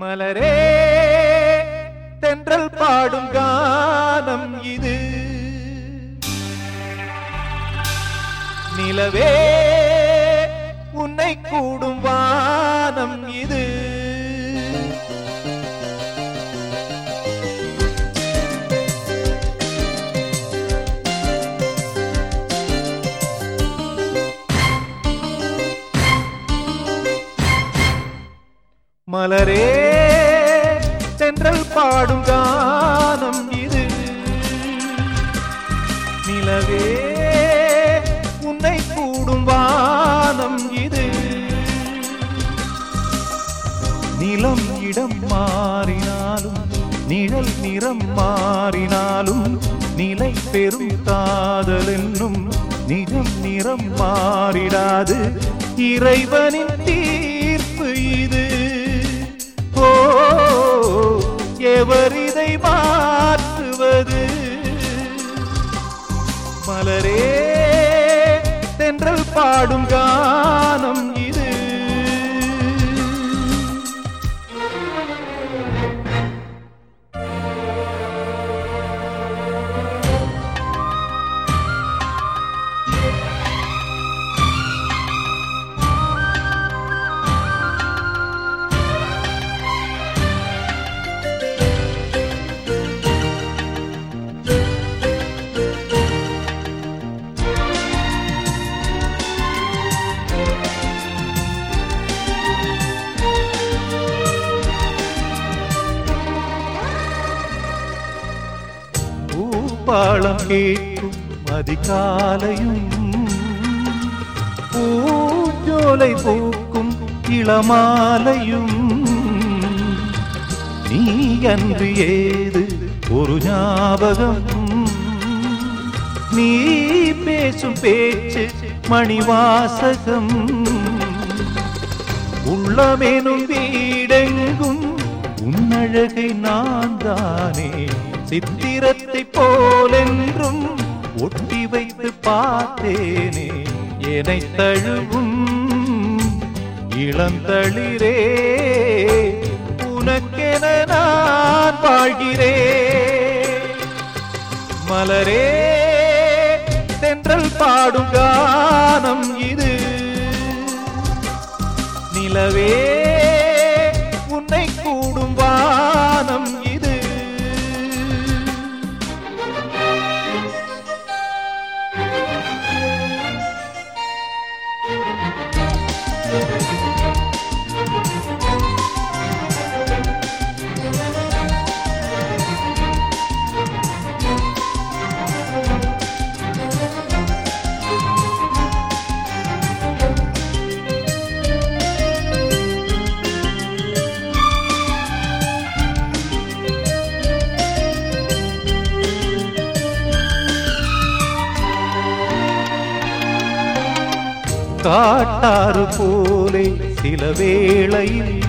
மலரே தென்றல் பாடும் கானம் இது. நிலவே உன்னை கூடும் வானம் இது. மலரே. சென்றல் பாடும் கானம் இது. நிலவே உன்னை கூடும் வானம் இது. நிலம் இடம் மாறினாலும் நிழல் நிறம் மாறினாலும் நிலை பெரும் காதல் என்னும் நிஜம் நிறம் மாறிடாது. இறைவனின் தீர்ப்பு இது. எவர் இதை மாற்றுவது? மலரே தென்றல் பாடும் கானம் தாளம் கேட்கும் அதிகாலையும். பூஜோலை பூக்கும் இளமாலையும். நீ அன்று ஏது ஒரு ஞாபகம்? நீ பேசும் பேச்சு மணிவாசகம். உள்ளமெனும் வீடெங்கும் உன்னழகை நான் தானே சித்திரத்தை போலென்றும் ஒட்டி வைத்து பார்த்தேனே. என்னை தழுவும் இளந்தளிரே உனக்கென நான் வாழ்கிறே. மலரே தென்றல் பாடும் கானம் இது. நிலவே காட்டாறு போலே சில வேளையில்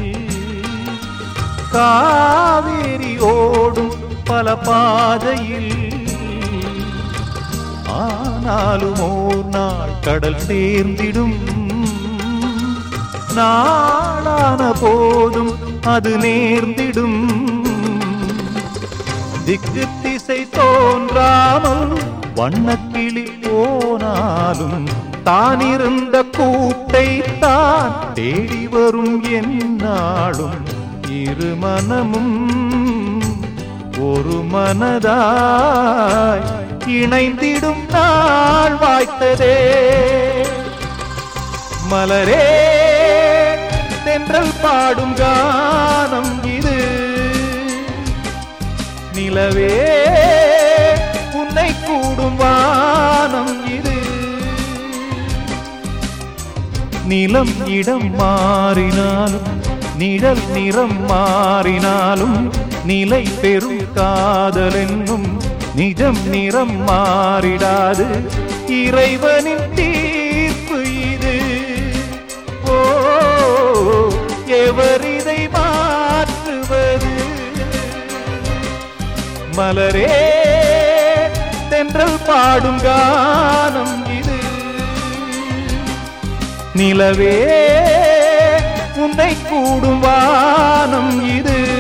காவேரி ஓடும் பல பாதையில். ஆனாலும் ஓர் நாள் கடல் சேர்ந்திடும். நாளான போதும் அது நேர்ந்திடும். திக்கு திசை தோன்றாமல் வண்ணக்கிளி போனாலும் தானிருந்த கூட்டை தான் தேடி வரும் என்னாலும் இரு மனமும் ஒரு மனதாய் இணைந்திடும் நாள் வாய்த்ததே. மலரே தென்றல் பாடும் கானம் இது. நிலவே தன்னை கூடும் வானம் இது. நிலம் இடம் மாறினாலும் நிழல் நிறம் மாறினாலும் நிலை பெறும் காதல் என்னும் நிஜம் நிறம் மாறிடாது. இறைவனின் தீர்ப்பு இது. ஓ எவர் இதை மாற்றுவது? மலரே தென்றல் பாடும் கானம் இது. நிலவே உன்னை கூடும் வானம் இது.